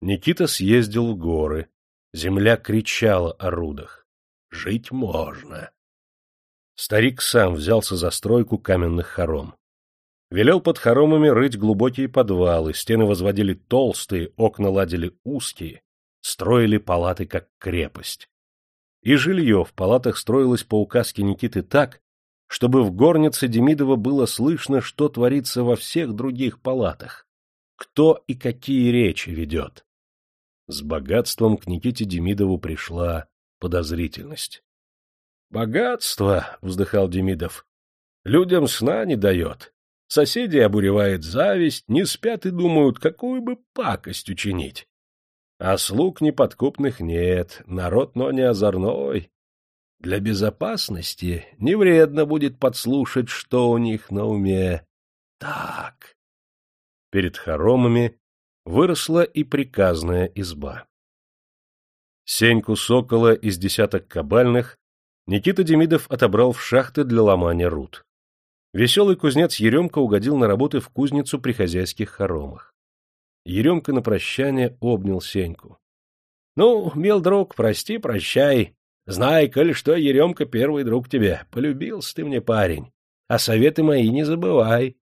Никита съездил в горы. Земля кричала о рудах. Жить можно. Старик сам взялся за стройку каменных хором. Велел под хоромами рыть глубокие подвалы, стены возводили толстые, окна ладили узкие, строили палаты как крепость. И жилье в палатах строилось по указке Никиты так, чтобы в горнице Демидова было слышно, что творится во всех других палатах, кто и какие речи ведет. С богатством к Никите Демидову пришла подозрительность. — Богатство, — вздыхал Демидов, — людям сна не дает. Соседи обуревает зависть, не спят и думают, какую бы пакость учинить. А слуг неподкупных нет, народ, но не озорной. Для безопасности не вредно будет подслушать, что у них на уме. Так. Перед хоромами выросла и приказная изба. Сеньку сокола из десяток кабальных Никита Демидов отобрал в шахты для ломания руд. Веселый кузнец Еремка угодил на работы в кузницу при хозяйских хоромах. Еремка на прощание обнял Сеньку. — Ну, мил друг, прости, прощай. Знай, коль что, Еремка первый друг тебе. Полюбился ты мне, парень. А советы мои не забывай.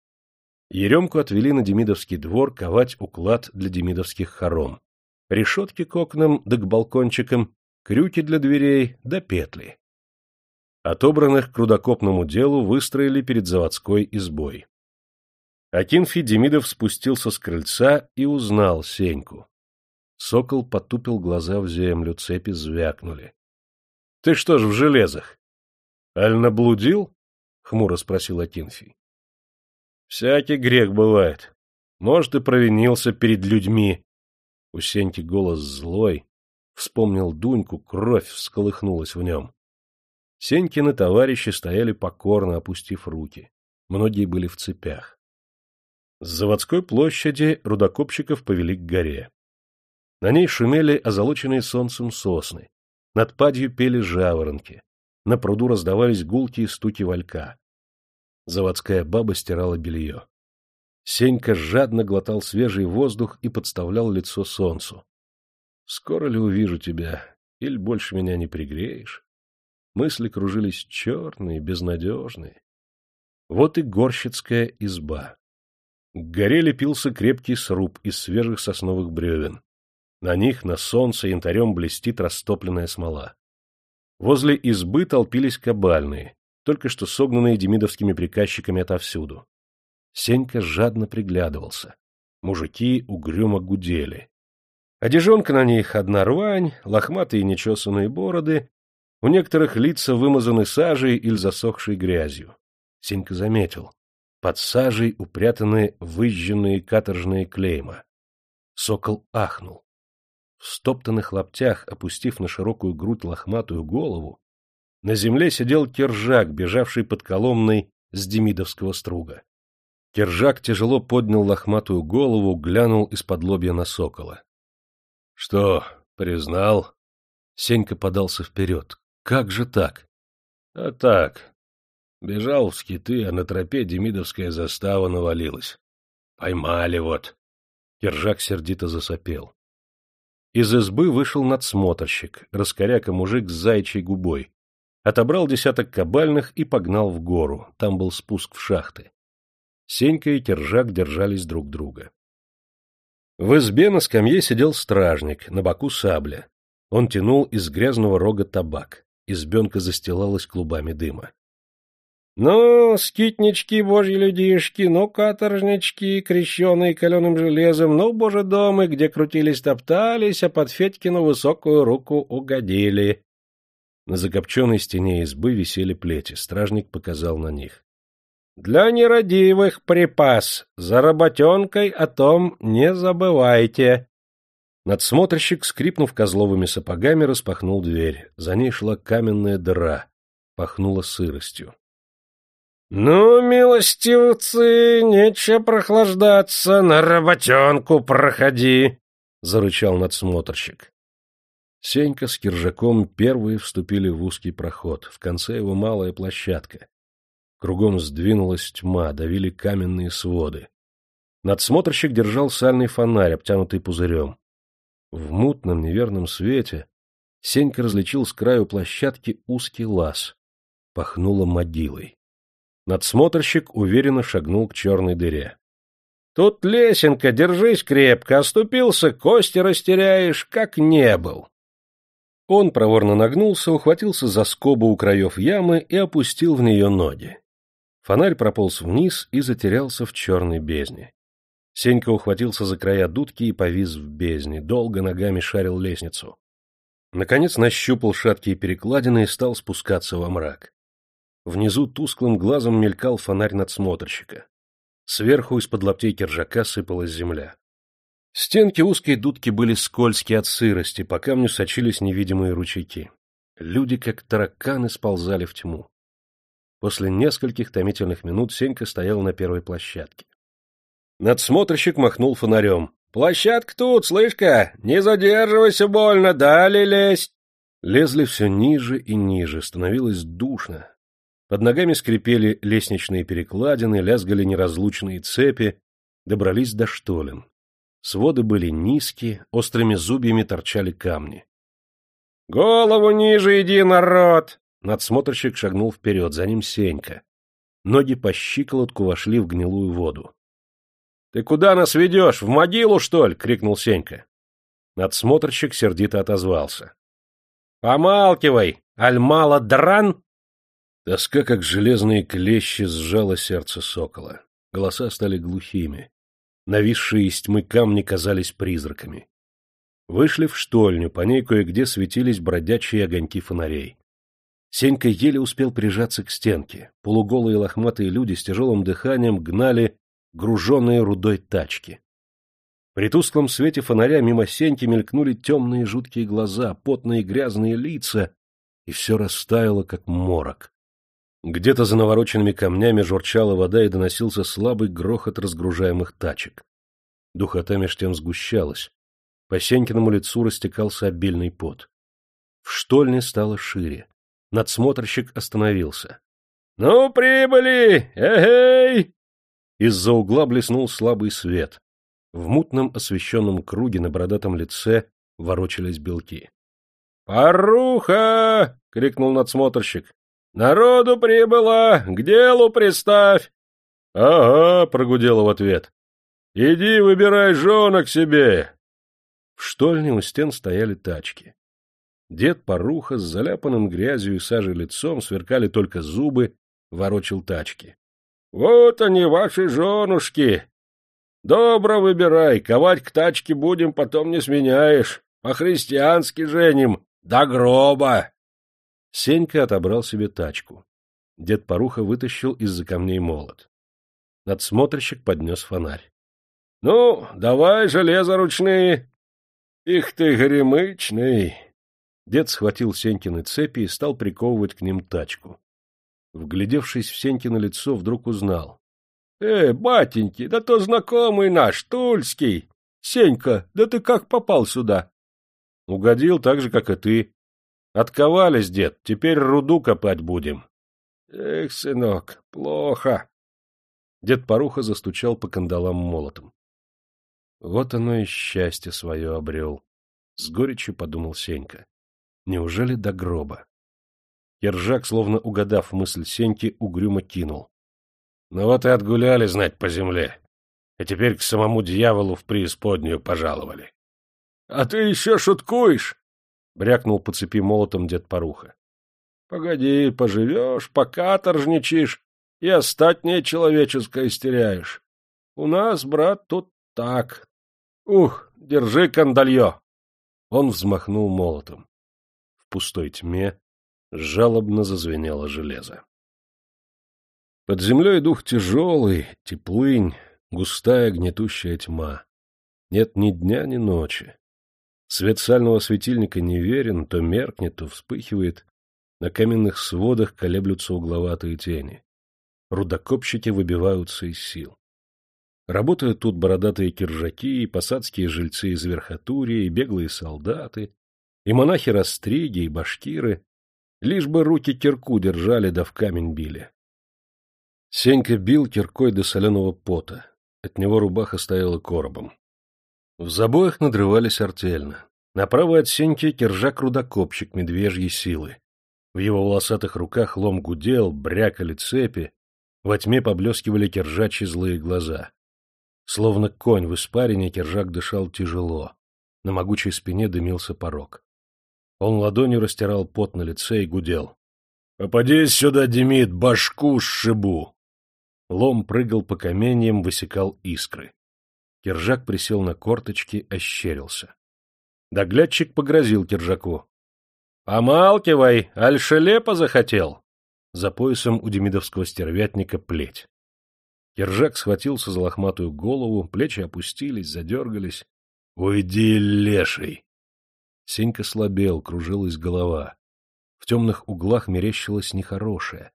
Еремку отвели на Демидовский двор ковать уклад для демидовских хором. Решетки к окнам да к балкончикам, крюки для дверей да петли. Отобранных к рудокопному делу выстроили перед заводской избой. Акинфий Демидов спустился с крыльца и узнал Сеньку. Сокол потупил глаза в землю, цепи звякнули. — Ты что ж в железах? — Аль наблудил? — хмуро спросил Акинфий. — Всякий грех бывает. Может, и провинился перед людьми. У Сеньки голос злой. Вспомнил Дуньку, кровь всколыхнулась в нем. Сенькины товарищи стояли покорно, опустив руки. Многие были в цепях. С заводской площади рудокопщиков повели к горе. На ней шумели озолоченные солнцем сосны. Над падью пели жаворонки. На пруду раздавались гулки и стуки валька. Заводская баба стирала белье. Сенька жадно глотал свежий воздух и подставлял лицо солнцу. — Скоро ли увижу тебя? Или больше меня не пригреешь? Мысли кружились черные, безнадежные. Вот и горщицкая изба. К горе лепился крепкий сруб из свежих сосновых бревен. На них на солнце янтарем блестит растопленная смола. Возле избы толпились кабальные, только что согнанные демидовскими приказчиками отовсюду. Сенька жадно приглядывался. Мужики угрюмо гудели. Одежонка на них одна рвань, лохматые нечесанные бороды у некоторых лица вымазаны сажей или засохшей грязью. Сенька заметил. Под сажей упрятаны выжженные каторжные клейма. Сокол ахнул. В стоптанных лаптях, опустив на широкую грудь лохматую голову, на земле сидел кержак, бежавший под Коломной с демидовского струга. Кержак тяжело поднял лохматую голову, глянул из-под лобья на сокола. — Что, признал? Сенька подался вперед. Как же так? А так. Бежал в скиты, а на тропе демидовская застава навалилась. Поймали вот. Кержак сердито засопел. Из избы вышел надсмотрщик, раскоряка мужик с зайчей губой. Отобрал десяток кабальных и погнал в гору, там был спуск в шахты. Сенька и Кержак держались друг друга. В избе на скамье сидел стражник, на боку сабля. Он тянул из грязного рога табак избенка застилалась клубами дыма. Ну, скитнички, божьи людишки, ну, каторжнички, крещеные каленым железом, ну, боже домы, где крутились-топтались, а под Федькину высокую руку угодили. На закопченной стене избы висели плети, стражник показал на них. — Для нерадивых припас, за работенкой о том не забывайте. Надсмотрщик, скрипнув козловыми сапогами, распахнул дверь. За ней шла каменная дыра. Пахнуло сыростью. — Ну, милостивцы, нече прохлаждаться, на работенку проходи, — зарычал надсмотрщик. Сенька с Киржаком первые вступили в узкий проход, в конце его малая площадка. Кругом сдвинулась тьма, давили каменные своды. Надсмотрщик держал сальный фонарь, обтянутый пузырем. В мутном неверном свете Сенька различил с краю площадки узкий лаз. Пахнуло могилой. Надсмотрщик уверенно шагнул к черной дыре. — Тут лесенка, держись крепко, оступился, кости растеряешь, как не был. Он проворно нагнулся, ухватился за скобу у краев ямы и опустил в нее ноги. Фонарь прополз вниз и затерялся в черной бездне. Сенька ухватился за края дудки и повис в бездне, долго ногами шарил лестницу. Наконец нащупал шаткие перекладины и стал спускаться во мрак. Внизу тусклым глазом мелькал фонарь надсмотрщика. Сверху из-под лаптей киржака сыпалась земля. Стенки узкой дудки были скользкие от сырости, по камню сочились невидимые ручейки. Люди, как тараканы, сползали в тьму. После нескольких томительных минут Сенька стоял на первой площадке. Надсмотрщик махнул фонарем. — Площадка тут, слышка! Не задерживайся больно, дали лезть! Лезли все ниже и ниже, становилось душно. Под ногами скрипели лестничные перекладины, лязгали неразлучные цепи, добрались до штолен. Своды были низкие, острыми зубьями торчали камни. — Голову ниже иди, народ! Надсмотрщик шагнул вперед, за ним Сенька. Ноги по щиколотку вошли в гнилую воду. — Ты куда нас ведешь? В могилу, что ли? — крикнул Сенька. Надсмотрщик сердито отозвался. — Помалкивай, альмала дран! Тоска, как железные клещи, сжала сердце сокола. Голоса стали глухими. Нависшие из тьмы камни казались призраками. Вышли в штольню, по ней кое-где светились бродячие огоньки фонарей. Сенька еле успел прижаться к стенке. Полуголые лохматые люди с тяжелым дыханием гнали груженные рудой тачки. При тусклом свете фонаря мимо сеньки мелькнули темные жуткие глаза, потные грязные лица, и все растаяло, как морок. Где-то за навороченными камнями журчала вода и доносился слабый грохот разгружаемых тачек. Духота меж тем сгущалась. По Сенькиному лицу растекался обильный пот. В штольне стало шире. Надсмотрщик остановился. — Ну, прибыли! Эгей! Из-за угла блеснул слабый свет. В мутном освещенном круге на бородатом лице ворочались белки. — Поруха! — крикнул надсмотрщик. — Народу прибыло! К делу приставь! — Ага, — прогудело в ответ. — Иди выбирай женок себе! В штольне у стен стояли тачки. Дед Поруха с заляпанным грязью и сажей лицом, сверкали только зубы, ворочил тачки. Вот они, ваши женушки. Добро выбирай, ковать к тачке будем, потом не сменяешь. По-христиански женим, до гроба. Сенька отобрал себе тачку. Дед Поруха вытащил из-за камней молот. Надсмотрщик поднес фонарь. — Ну, давай железо ручные. Их ты горемычный. Дед схватил Сенькины цепи и стал приковывать к ним тачку. Вглядевшись в Сенькино лицо, вдруг узнал. — Э, батеньки, да то знакомый наш, Тульский. Сенька, да ты как попал сюда? — Угодил так же, как и ты. Отковались, дед, теперь руду копать будем. — Эх, сынок, плохо. Дед Поруха застучал по кандалам молотом. Вот оно и счастье свое обрел. С горечью подумал Сенька. Неужели до гроба? Ержак, словно угадав мысль Сеньки, угрюмо кинул. — Ну вот и отгуляли, знать, по земле. А теперь к самому дьяволу в преисподнюю пожаловали. — А ты еще шуткуешь? — брякнул по цепи молотом дед Поруха. — Погоди, поживешь, покаторжничаешь, и остатнее человеческое стеряешь. У нас, брат, тут так. Ух, держи кандалье!» Он взмахнул молотом. В пустой тьме жалобно зазвенело железо. Под землей дух тяжелый, теплынь, густая гнетущая тьма. Нет ни дня, ни ночи. Свет сального светильника неверен, то меркнет, то вспыхивает. На каменных сводах колеблются угловатые тени. Рудокопщики выбиваются из сил. Работают тут бородатые киржаки, и посадские жильцы из верхотурии, и беглые солдаты, и монахи-растриги, и башкиры, лишь бы руки кирку держали да в камень били. Сенька бил киркой до соленого пота, от него рубаха стояла коробом. В забоях надрывались артельно. Направо от Сеньки киржак-рудокопщик медвежьей силы. В его волосатых руках лом гудел, брякали цепи, во тьме поблескивали киржачьи злые глаза. Словно конь в испарине киржак дышал тяжело. На могучей спине дымился порог. Он ладонью растирал пот на лице и гудел. — Попадись сюда, Демид, башку сшибу! Лом прыгал по каменьям, высекал искры. Киржак присел на корточки, ощерился. Доглядчик погрозил Киржаку. — Помалкивай, аль шелепа захотел! За поясом у демидовского стервятника плеть. Киржак схватился за лохматую голову, плечи опустились, задергались. — Уйди, леший! Сенька слабел, кружилась голова. В темных углах мерещилось нехорошее.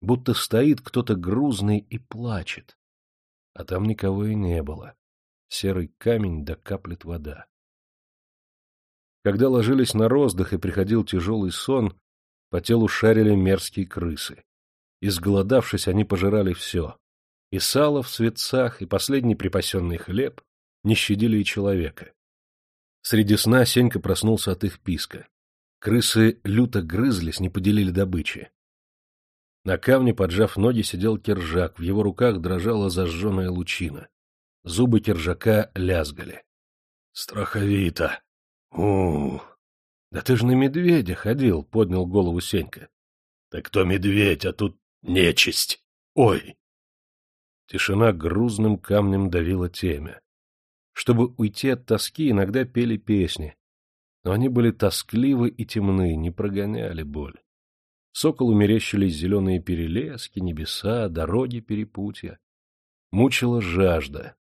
Будто стоит кто-то грузный и плачет. А там никого и не было. Серый камень да каплет вода. Когда ложились на роздых и приходил тяжелый сон, по телу шарили мерзкие крысы. Изголодавшись, они пожирали все и сало в светцах, и последний припасенный хлеб не щадили и человека. Среди сна Сенька проснулся от их писка. Крысы люто грызлись, не поделили добычи. На камне, поджав ноги, сидел кержак, в его руках дрожала зажженная лучина. Зубы кержака лязгали. — Страховито! у, Да ты же на медведя ходил, — поднял голову Сенька. — Так кто медведь, а тут нечисть! Ой! Тишина грузным камнем давила темя. Чтобы уйти от тоски, иногда пели песни, но они были тоскливы и темны, не прогоняли боль. Соколу мерещились зеленые перелески, небеса, дороги перепутья. Мучила жажда.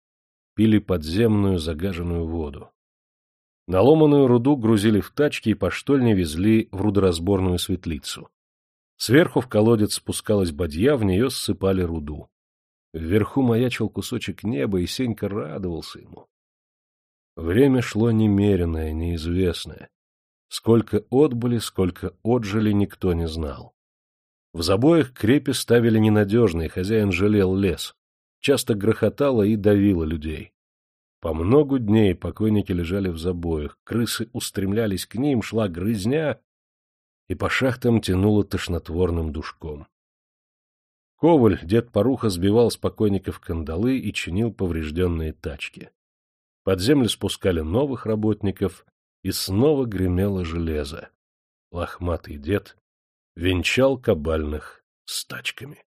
Пили подземную загаженную воду. Наломанную руду грузили в тачки и по штольне везли в рудоразборную светлицу. Сверху в колодец спускалась бадья, в нее ссыпали руду. Вверху маячил кусочек неба, и Сенька радовался ему. Время шло немеренное, неизвестное. Сколько отбыли, сколько отжили, никто не знал. В забоях крепи ставили ненадежные, хозяин жалел лес. Часто грохотало и давило людей. По многу дней покойники лежали в забоях, крысы устремлялись к ним, шла грызня, и по шахтам тянуло тошнотворным душком. Коваль, дед Поруха, сбивал с покойников кандалы и чинил поврежденные тачки. Под землю спускали новых работников, и снова гремело железо. Лохматый дед венчал кабальных с тачками.